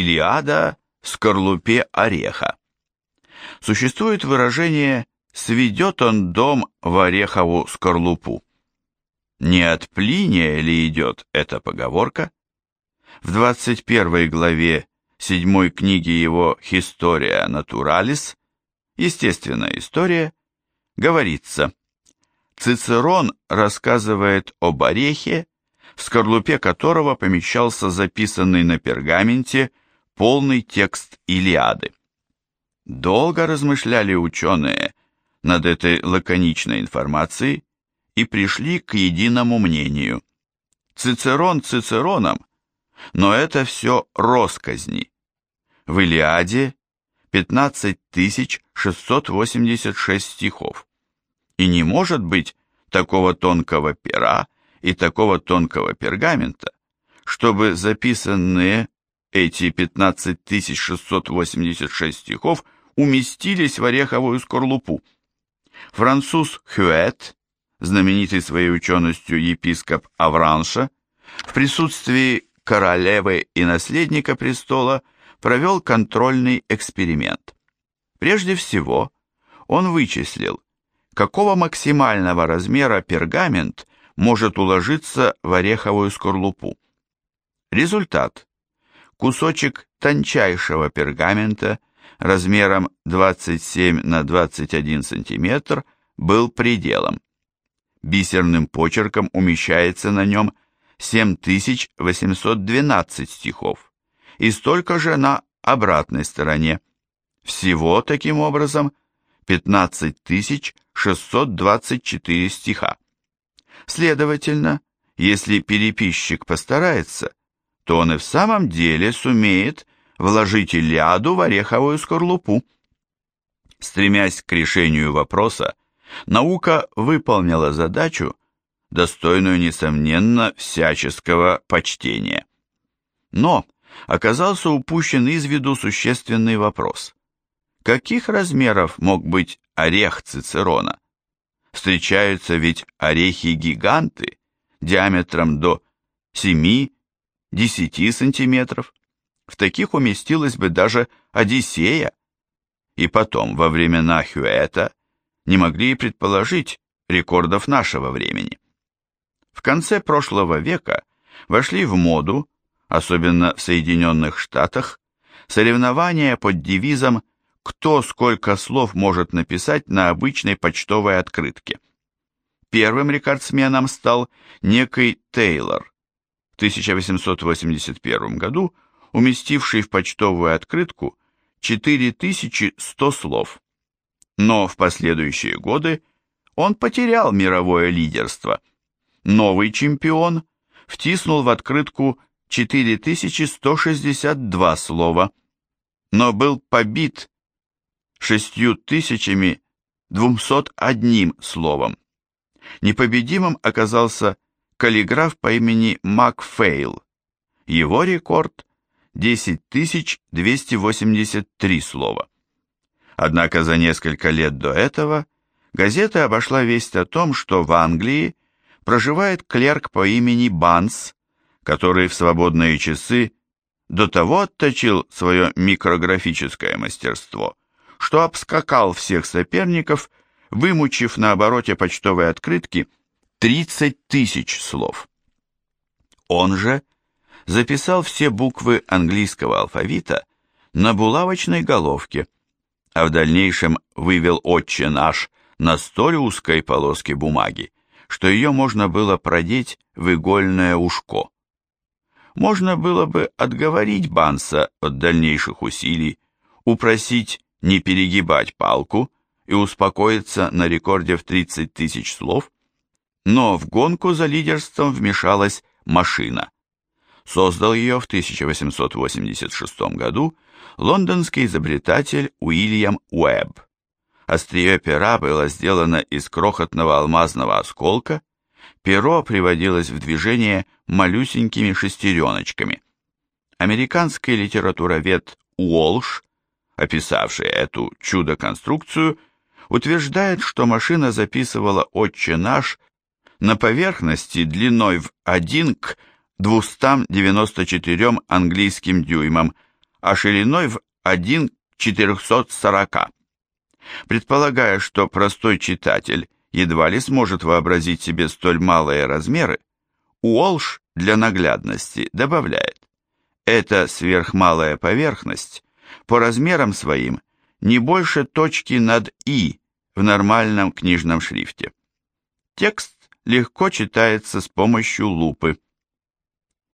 Илиада в скорлупе ореха. Существует выражение «сведет он дом в орехову скорлупу». Не от Плиния ли идет эта поговорка? В 21 главе седьмой книги его «Historia Naturalis» Естественная история, говорится, Цицерон рассказывает об орехе, в скорлупе которого помещался записанный на пергаменте полный текст Илиады. Долго размышляли ученые над этой лаконичной информацией и пришли к единому мнению. Цицерон Цицероном, но это все росказни. В Илиаде 15 686 стихов. И не может быть такого тонкого пера и такого тонкого пергамента, чтобы записанные эти 15 686 стихов уместились в ореховую скорлупу. Француз Хюэт, знаменитый своей ученостью епископ Авранша, в присутствии королевы и наследника престола провел контрольный эксперимент. Прежде всего, он вычислил, какого максимального размера пергамент может уложиться в ореховую скорлупу. Результат. Кусочек тончайшего пергамента размером 27 на 21 см был пределом. Бисерным почерком умещается на нем 7812 стихов и столько же на обратной стороне. Всего, таким образом, 15624 стиха. Следовательно, если переписчик постарается, то он и в самом деле сумеет вложить Илиаду в ореховую скорлупу. Стремясь к решению вопроса, наука выполнила задачу, достойную, несомненно, всяческого почтения. Но оказался упущен из виду существенный вопрос. Каких размеров мог быть орех Цицерона? Встречаются ведь орехи-гиганты диаметром до 7-10 сантиметров. В таких уместилась бы даже Одиссея. И потом, во времена Хюэта, не могли и предположить рекордов нашего времени. В конце прошлого века вошли в моду особенно в Соединенных Штатах, соревнования под девизом «Кто сколько слов может написать на обычной почтовой открытке». Первым рекордсменом стал некий Тейлор, 1881 году уместивший в почтовую открытку 4100 слов. Но в последующие годы он потерял мировое лидерство. Новый чемпион втиснул в открытку 4162 слова, но был побит 6201 словом. Непобедимым оказался каллиграф по имени Макфейл. Его рекорд 10283 слова. Однако за несколько лет до этого газета обошла весть о том, что в Англии проживает клерк по имени Банс, который в свободные часы до того отточил свое микрографическое мастерство, что обскакал всех соперников, вымучив на обороте почтовой открытки 30 тысяч слов. Он же записал все буквы английского алфавита на булавочной головке, а в дальнейшем вывел «Отче наш» на столь узкой полоске бумаги, что ее можно было продеть в игольное ушко можно было бы отговорить Банса от дальнейших усилий, упросить не перегибать палку и успокоиться на рекорде в 30 тысяч слов, но в гонку за лидерством вмешалась машина. Создал ее в 1886 году лондонский изобретатель Уильям Уэбб. Острие пера было сделано из крохотного алмазного осколка, перо приводилось в движение малюсенькими шестереночками. Американский литературовед Уолш, описавший эту чудо-конструкцию, утверждает, что машина записывала «Отче наш» на поверхности длиной в 1 к 294 английским дюймам, а шириной в 1 к 440. Предполагая, что простой читатель едва ли сможет вообразить себе столь малые размеры, Уолш для наглядности добавляет, эта сверхмалая поверхность по размерам своим не больше точки над «и» в нормальном книжном шрифте. Текст легко читается с помощью лупы.